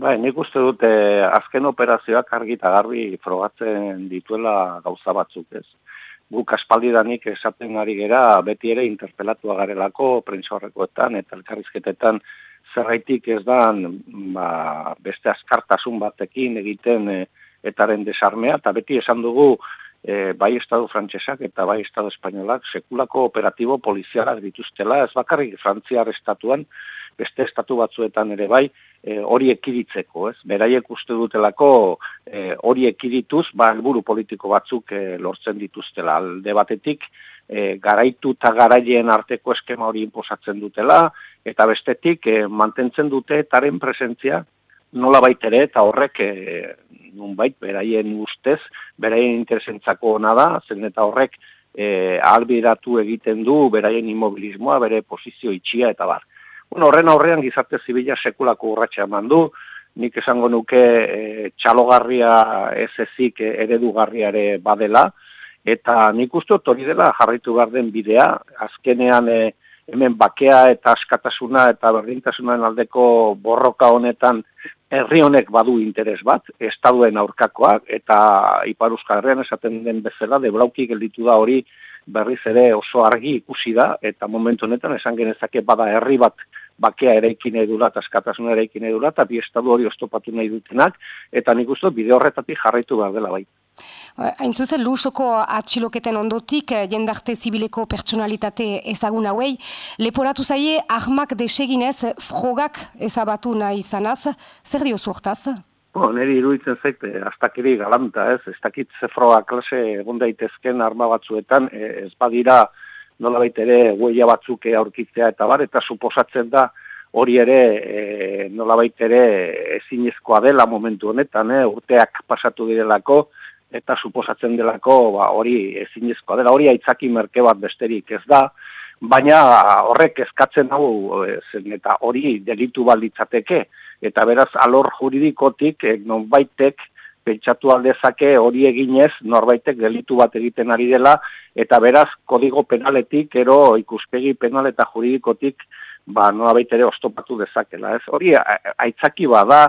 Bai, nik uste dute azken operazioak argi eta garbi frogatzen dituela gauza batzuk ez. Guk aspaldidanik esaten ari gera beti ere interpelatua garelako prentsorrekoetan eta elkarrizketetan zerraitik ez da ba, beste askartasun batekin egiten e, etaren desarmea eta beti esan dugu e, bai estadu frantsesak eta bai estadu espainolak sekulako operatibo polizialak dituztela ez bakarrik frantziar estatuan beste estatu batzuetan ere bai e, hori ekiditzeko, ez? Beraiek uste dutelako e, hori ekidituz, ba, helburu politiko batzuk e, lortzen dituztela. Alde batetik, e, garaitu eta garaien arteko eskema hori inposatzen dutela, eta bestetik, e, mantentzen dute etaren presentzia nola baitere, eta horrek, e, nun bait, beraien ustez, beraien interesentzako ona da, zen eta horrek, e, albiratu egiten du, beraien immobilismoa, bere posizio itxia, eta bar. Bueno, horren aurrean gizarte zibila sekulako urratxa eman du, nik esango nuke e, txalogarria ez ezik eredugarriare badela, eta nik uste hori dela jarraitu behar den bidea, azkenean e, hemen bakea eta askatasuna eta berdintasunaren aldeko borroka honetan herri honek badu interes bat, estaduen aurkakoak, eta Ipar Herrian esaten den bezala, de blauki gelditu da hori berriz ere oso argi ikusi da, eta momentu honetan esan genezake bada herri bat bakea eraikin edula eta askatasuna eraikin edula eta bi estadu hori ostopatu nahi dutenak, eta nik uste bide horretatik jarraitu behar dela bai. Hain zuzen, lusoko atxiloketen ondotik, eh, jendarte zibileko pertsonalitate ezagun hauei, leporatu zaie, ahmak deseginez, frogak ezabatu nahi izanaz, zer dio zuhtaz? Bo, neri iruditzen zait, eh, astakiri galanta, ez, ez dakit zefroa klase egon daitezken arma batzuetan, eh, ez badira nola ere huella batzuk aurkitzea eta bar, eta suposatzen da hori ere e, nola ere ezinezkoa dela momentu honetan, e, urteak pasatu direlako, eta suposatzen delako ba, hori ezinezkoa dela, hori aitzaki merke bat besterik ez da, baina horrek eskatzen hau zen, eta hori delitu balditzateke, eta beraz alor juridikotik eh, nonbaitek pentsatu aldezake hori eginez norbaitek delitu bat egiten ari dela eta beraz kodigo penaletik ero ikuspegi penal eta juridikotik ba norbait ere ostopatu dezakela ez? Hori aitzaki bada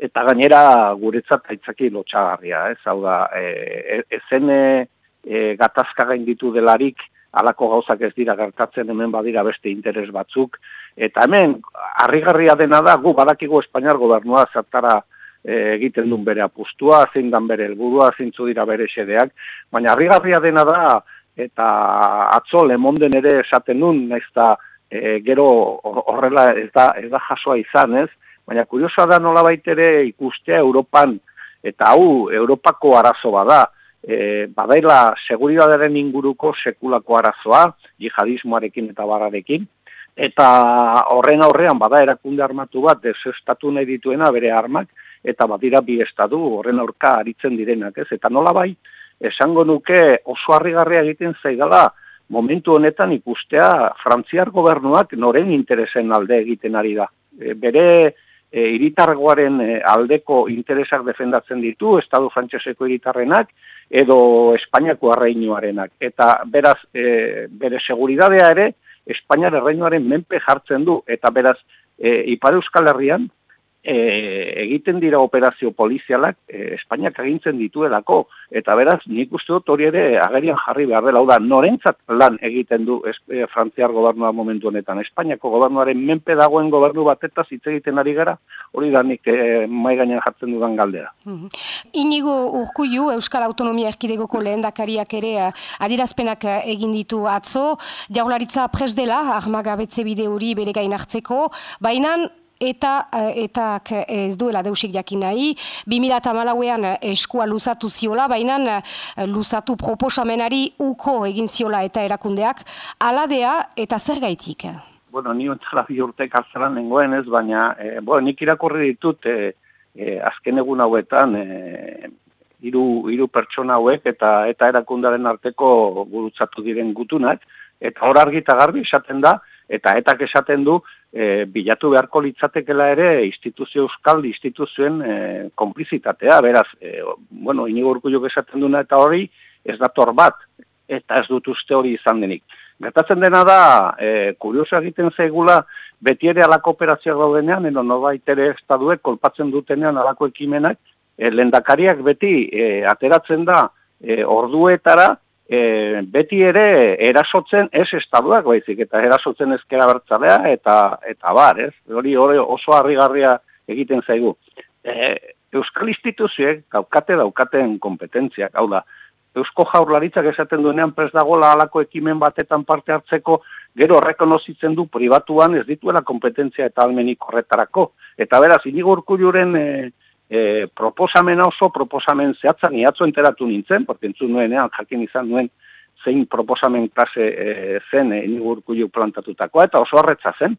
eta gainera guretzat aitzaki lotxagarria ez? Hau da e, e, ezen e, e, gatazka gain ditu delarik alako gauzak ez dira gertatzen hemen badira beste interes batzuk eta hemen harrigarria dena da gu badakigu Espainiar gobernua zertara e, egiten duen bere apustua, zein dan bere helburua, zeintzu dira bere xedeak, baina harrigarria dena da eta atzo lemonden ere esaten nun, naiz e, gero horrela ez da, ez da jasoa izan, ez? Baina kuriosa da nola baitere ikustea Europan, eta hau Europako arazo bada, e, badaila seguridadaren inguruko sekulako arazoa, jihadismoarekin eta barrarekin, eta horren aurrean bada erakunde armatu bat desestatu nahi dituena bere armak, eta badira bi estatu horren aurka aritzen direnak, ez? Eta nola bai, esango nuke oso harrigarria egiten zaigala, momentu honetan ikustea frantziar gobernuak noren interesen alde egiten ari da. E, bere e, iritargoaren e, aldeko interesak defendatzen ditu, Estadu frantseseko iritarrenak, edo Espainiako arreinuarenak. Eta beraz, e, bere seguridadea ere, Espainiar arreinuaren menpe jartzen du, eta beraz, e, Ipar Euskal Herrian, e, egiten dira operazio polizialak e, Espainiak agintzen dituelako. Eta beraz nik uste dut hori ere agerian jarri behar dela, da norentzat lan egiten du e, Frantziar gobernua momentu honetan, Espainiako gobernuaren menpe dagoen gobernu batetaz hitz egiten ari gara, hori da nik e, mai gainean jartzen dudan galdera. Mm Inigo urkuiu Euskal Autonomia Erkidegoko lehendakariak ere adirazpenak egin ditu atzo, jaularitza pres dela, armagabetze bide hori bere gain hartzeko, baina eta eh, eta ez duela deusik jakin nahi. 2008an eskua luzatu ziola, baina eh, luzatu proposamenari uko egin ziola eta erakundeak, aladea eta zer gaitik? Bueno, ni ontzala urte kartzelan nengoen ez, baina e, bueno, nik irakurri ditut e, azken egun hauetan e, iru, iru pertsona hauek eta eta erakundaren arteko gurutzatu diren gutunak, eta hor argi eta garbi esaten da, eta etak esaten du e, bilatu beharko litzatekela ere instituzio euskal instituzioen e, konplizitatea, beraz, e, bueno, inigo urku esaten duna eta hori ez dator bat, eta ez dut uste hori izan denik. Gertatzen dena da, e, kurioso egiten zaigula, beti ere alako operazioa daudenean, eno nobait ere estaduek kolpatzen dutenean alako ekimenak, e, lendakariak beti e, ateratzen da e, orduetara, e, beti ere erasotzen ez estaduak baizik, eta erasotzen ezkera bertzalea, eta, eta bar, ez? Hori oso harrigarria egiten zaigu. E, Euskal instituzioek daukate daukaten kompetentziak, hau da, Eusko jaurlaritzak esaten duenean prest dagoela alako ekimen batetan parte hartzeko, gero rekonozitzen du pribatuan ez dituela kompetentzia eta almenik horretarako. Eta beraz, inigo urkulluren e, e, proposamen oso, proposamen zehatzan, iatzo enteratu nintzen, porque entzun nuenean, jakin izan nuen, zein proposamen klase e, zen e, inigo urkullu plantatutakoa, eta oso horretza zen,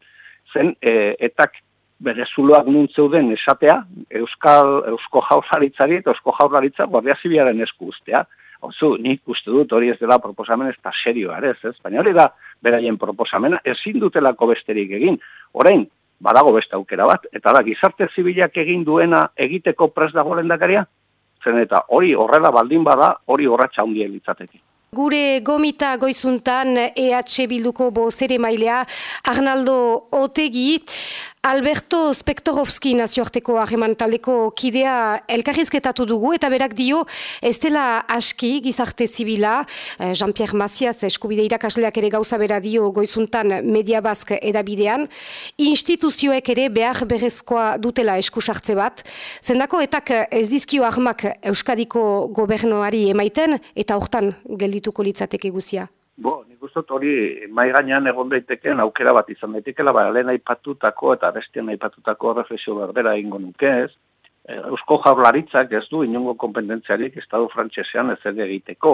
zen e, etak bere zuloak nuntzeuden esatea, Euskal, Eusko jaurlaritzari eta Eusko jaurlaritza guardia zibiaren esku ustea. Ozu, nik uste dut hori ez dela proposamen ez da serioa, ez, ez? Baina hori da, beraien proposamena, ezin dutelako besterik egin. Orain, badago beste aukera bat, eta da, gizarte zibilak egin duena egiteko pres dago lendakaria? Zen eta hori horrela baldin bada, hori horratxa hundia litzateki. Gure gomita goizuntan EH Bilduko bozere mailea Arnaldo Otegi, Alberto Spektorovski nazioarteko harreman taldeko kidea elkarrizketatu dugu eta berak dio ez dela aski gizarte zibila, eh, Jean-Pierre Macias eskubide irakasleak ere gauza bera dio goizuntan media bazk edabidean, instituzioek ere behar berezkoa dutela eskusartze bat, zendako etak ez dizkio ahmak Euskadiko gobernoari emaiten eta hortan geldituko litzateke guzia. Bo, nik uste hori mai gainean egon daiteken aukera bat izan daitekela, ba, lehen aipatutako eta bestian aipatutako reflexio berbera ingo nuke ez. E, Eusko jaurlaritzak ez du inongo kompetentziarik Estado frantsesean ez egiteko,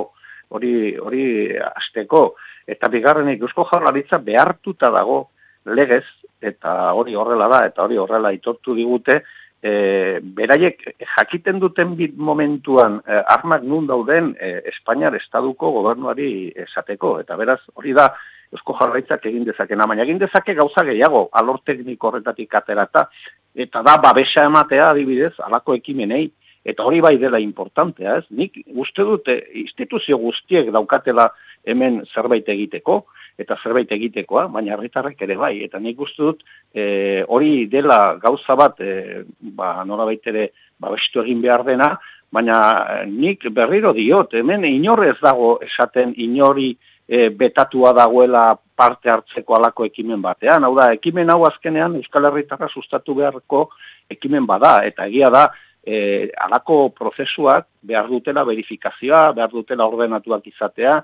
hori, hori azteko. Eta bigarrenik Eusko jaurlaritza behartuta dago legez, eta hori horrela da, eta hori horrela itortu digute, e, beraiek jakiten duten bit momentuan e, armak nun dauden e, Espainiar estaduko gobernuari esateko, eta beraz hori da Eusko Jarraitzak egin dezakena, baina egin dezake gauza gehiago, alor tekniko horretatik aterata, eta da babesa ematea adibidez, alako ekimenei, eta hori bai dela importantea, ez? Nik uste dute instituzio guztiek daukatela hemen zerbait egiteko, eta zerbait egitekoa, baina herritarrek ere bai, eta nik uste dut e, hori dela gauza bat, e, ba, nora baitere, ba, bestu egin behar dena, baina e, nik berriro diot, hemen inorrez dago esaten inori e, betatua dagoela parte hartzeko alako ekimen batean, hau da, ekimen hau azkenean Euskal Herritarra sustatu beharko ekimen bada, eta egia da, e, alako prozesuak behar dutela verifikazioa, behar dutela ordenatuak izatea,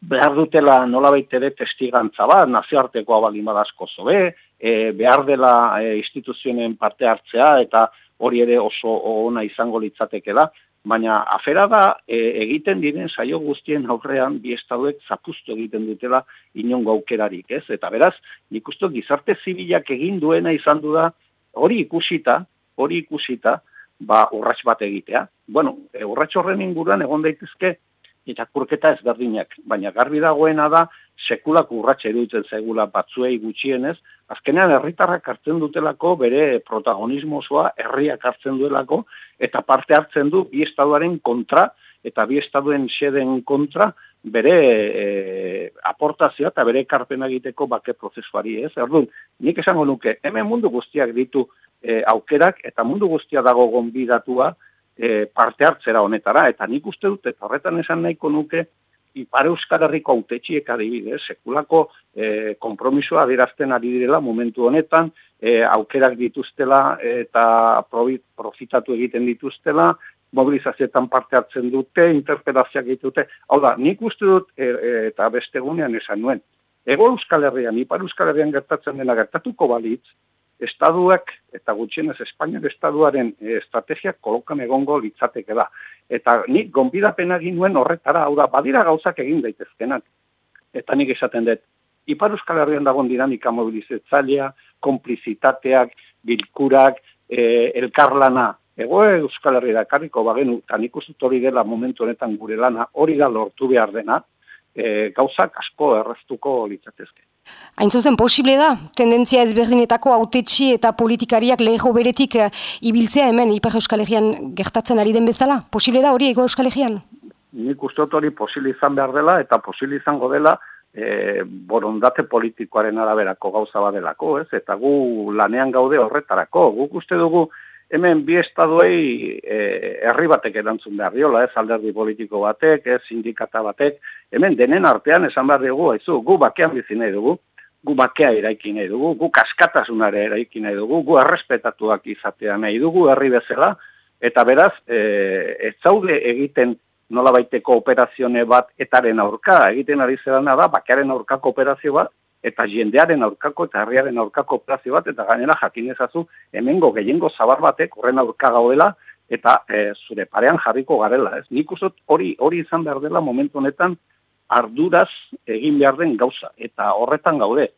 behar dutela nola ere testigantza bat, nazioarteko abalin badazko zobe, e, behar dela e, instituzionen parte hartzea eta hori ere oso ona izango litzateke da, baina afera da e, egiten diren saio guztien aurrean bi estaduek zapustu egiten dutela inon gaukerarik, ez? Eta beraz, nik uste gizarte zibilak egin duena izan du da hori ikusita, hori ikusita, ba urrats bat egitea. Bueno, e, urrats horren inguruan egon daitezke irakurketa ezberdinak, baina garbi dagoena da sekulak urratxe iruditzen zaigula batzuei gutxienez, azkenean herritarrak hartzen dutelako bere protagonismoa herriak hartzen duelako eta parte hartzen du bi estaduaren kontra eta bi estaduen xeden kontra bere e, aportazioa eta bere karpena egiteko bake prozesuari ez. Erdun, nik esango nuke, hemen mundu guztiak ditu e, aukerak eta mundu guztia dago gonbidatua e, parte hartzera honetara, eta nik uste dut, eta horretan esan nahiko nuke, Ipare Euskal Herriko autetxiek adibidez, sekulako e, kompromisoa adirazten ari direla momentu honetan, e, aukerak dituztela eta profitatu egiten dituztela, mobilizazioetan parte hartzen dute, interpelazioak ditute. Hau da, nik uste dut, e, e, eta beste gunean esan nuen, ego Euskal Herrian, Ipar Euskal Herrian gertatzen dena gertatuko balitz, estaduak eta gutxienez Espainiar estaduaren eh, estrategiak kolokan egongo litzateke da. Eta nik gonbidapena egin nuen horretara, hau da, badira gauzak egin daitezkenak. Eta nik esaten dut, Ipar Euskal Herrian dagoen dinamika mobilizetzailea, komplizitateak, bilkurak, e, elkarlana, Ego Euskal Herria karriko bagenu, eta nik hori dela momentu honetan gure lana, hori da lortu behar dena, e, gauzak asko erreztuko litzatezke. Hain zuzen, posible da, tendentzia ezberdinetako autetxi eta politikariak leho beretik uh, ibiltzea hemen Ipar Euskal Herrian gertatzen ari den bezala? Posible da hori Ego Euskal Herrian? Nik uste hori posible izan behar dela eta posible izango dela e, borondate politikoaren araberako gauza badelako, ez? Eta gu lanean gaude horretarako. Guk uste dugu hemen bi estaduei e, herri batek erantzun behar diola, ez alderdi politiko batek, ez sindikata batek, hemen denen artean esan behar dugu, haizu, gu bakean bizi nahi dugu, gu bakea eraiki nahi dugu, gu kaskatasunare eraiki nahi dugu, gu errespetatuak izatea nahi dugu herri bezala, eta beraz, e, ez zaude egiten nola baiteko operazione bat etaren aurka, egiten ari zerana da, bakearen aurkako operazio bat, eta jendearen aurkako eta herriaren aurkako operazio bat, eta gainera jakin ezazu, hemengo gehiengo zabar batek horren aurka gaudela, eta e, zure parean jarriko garela. Ez? Nik usot hori hori izan behar dela momentu honetan arduraz egin behar den gauza, eta horretan gaude.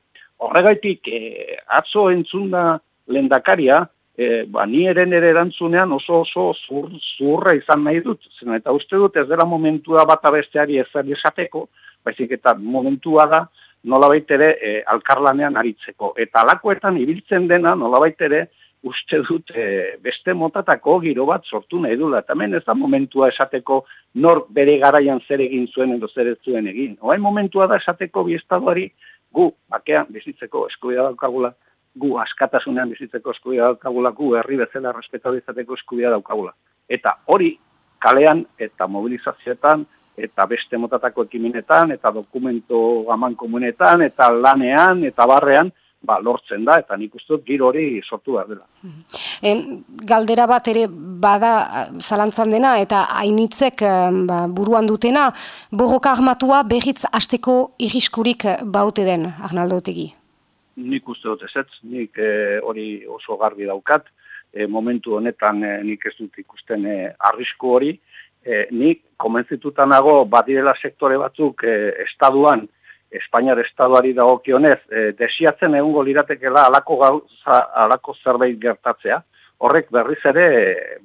Horregaitik, e, atzo entzunda lendakaria, e, ba, ni ere erantzunean oso oso zur, zurra izan nahi dut. Zena, eta uste dut ez dela momentua bat abesteari ez esateko, baizik eta momentua da nola ere e, alkarlanean aritzeko. Eta alakoetan ibiltzen dena nola ere uste dut e, beste motatako giro bat sortu nahi dula. Eta hemen ez da momentua esateko nor bere garaian zer egin zuen edo zer ez zuen egin. Oain momentua da esateko bi estaduari gu bakean bizitzeko eskubida daukagula gu askatasunean bizitzeko eskubia daukagula, gu herri bezala respetatu izateko eskubia daukagula. Eta hori kalean eta mobilizazioetan eta beste motatako ekiminetan eta dokumento gaman komunetan eta lanean eta barrean ba, lortzen da eta nik uste giro hori sortu behar dela. En, galdera bat ere bada zalantzan dena eta hainitzek ba, buruan dutena borroka armatua behitz asteko irriskurik baute den, Arnaldo Otegi? nik uste dut ez nik e, hori oso garbi daukat, e, momentu honetan e, nik ez dut ikusten e, arrisku hori, e, nik komentzituta nago badirela sektore batzuk e, estaduan, Espainiar estaduari dagokionez, e, desiatzen egungo liratekela alako, gauza, alako zerbait gertatzea, horrek berriz ere,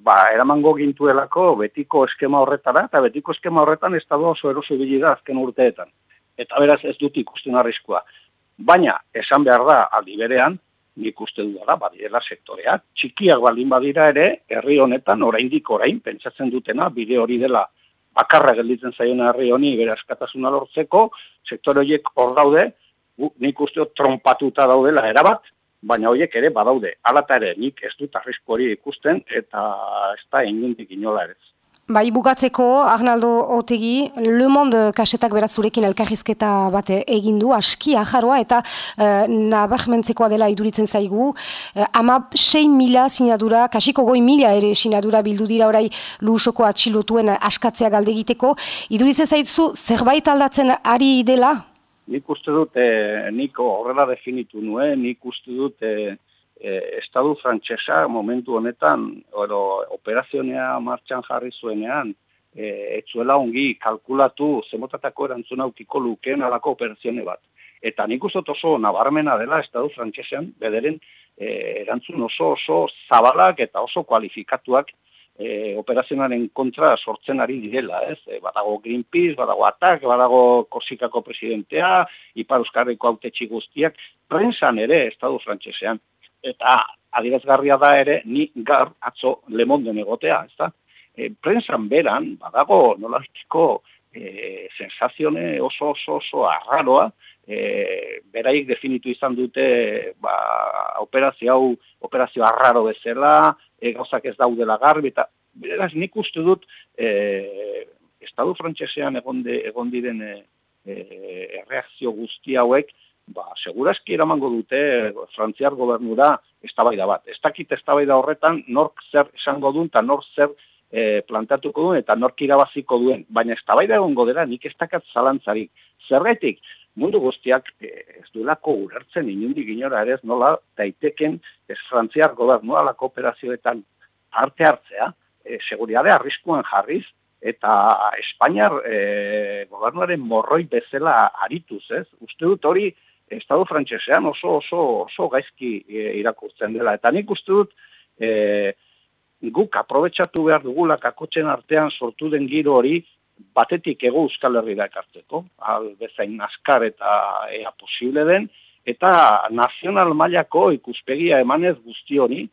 ba, eramango gintuelako betiko eskema horretara, eta betiko eskema horretan estadu oso eroso da azken urteetan. Eta beraz ez dut ikusten arriskua. Baina, esan behar da, aldi berean, nik uste du da, badirela sektoreak, txikiak baldin badira ere, herri honetan, oraindik orain, pentsatzen dutena, bide hori dela, bakarra gelditzen zaiona herri honi, bere askatasuna lortzeko, sektore horiek hor daude, nik uste trompatuta daudela erabat, baina horiek ere badaude. Alata ere, nik ez dut arrisku hori ikusten, eta ez da ingundik inola ere. Bai, bukatzeko, Arnaldo Otegi, Le Monde kasetak beratzurekin elkarrizketa bat egin du, aski ajaroa, eta e, nabarmentzekoa dela iduritzen zaigu, e, ama 6 mila sinadura, kasiko goi mila ere sinadura bildu dira orai lusoko atxilotuen askatzea galdegiteko, iduritzen zaitzu, zerbait aldatzen ari dela? Nik uste dut, e, nik horrela definitu nuen, nik uste dut, e, e, estadu frantsesa momentu honetan oro operazionea martxan jarri zuenean e, etzuela ongi kalkulatu zemotatako erantzuna ukiko lukeen alako operazione bat. Eta nik uste oso nabarmena dela estadu frantsesean bederen e, erantzun oso oso zabalak eta oso kualifikatuak e, operazionaren kontra sortzen ari direla, ez? E, badago Greenpeace, badago Atak, badago Korsikako presidentea, Ipar Euskarriko autetxi guztiak, prensan ere estadu frantsesean eta adirazgarria da ere ni gar atzo lemonden egotea, ez da? E, prensan beran, badago nolaztiko e, sensazione oso oso oso arraroa, e, beraik definitu izan dute ba, operazio hau, operazio arraro bezala, e, gauzak ez daudela garbi, eta beraz nik uste dut e, Estadu frantsesean egon, egon diren e, e, reakzio guzti hauek, ba, seguraski eramango dute frantziar gobernura eztabaida bat. Ez dakit eztabaida horretan nork zer esango duen eta nork zer e, planteatuko duen eta nork irabaziko duen. Baina eztabaida egongo dela nik ez dakat zalantzarik. Zerretik, mundu guztiak e, ez duelako urertzen inundik inora ere nola daiteken ez frantziar gobernua la kooperazioetan arte hartzea, e, seguriade arriskuan jarriz, eta Espainiar e, gobernuaren morroi bezala arituz, ez? Uste dut hori Estado frantsesean oso oso oso gaizki e, irakurtzen dela. Eta nik uste dut e, guk aprobetxatu behar dugula kakotzen artean sortu den giro hori batetik ego Euskal Herriera ekartzeko, al bezain askar eta ea posible den, eta nazional mailako ikuspegia emanez guzti hori,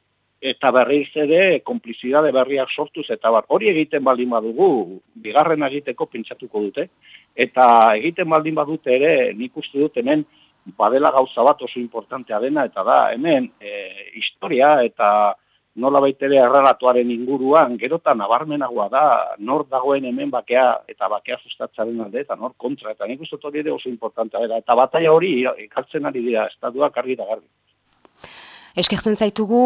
eta berriz ere konplizidade berriak sortuz eta bar hori egiten baldin badugu bigarren egiteko pentsatuko dute. Eta egiten baldin badute ere nik uste dut hemen badela gauza bat oso importantea dena eta da hemen e, historia eta nola baitere erraratuaren inguruan gerotan nabarmenagoa da nor dagoen hemen bakea eta bakea sustatzaren alde eta nor kontra eta nik uste dut hori ere oso importantea dela eta bataia hori ikartzen ari dira estatuak argi da garbi. Eskertzen zaitugu,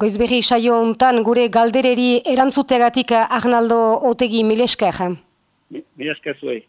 goizberri saio hontan gure galdereri erantzutegatik Arnaldo Otegi milesker. Milesker zuei.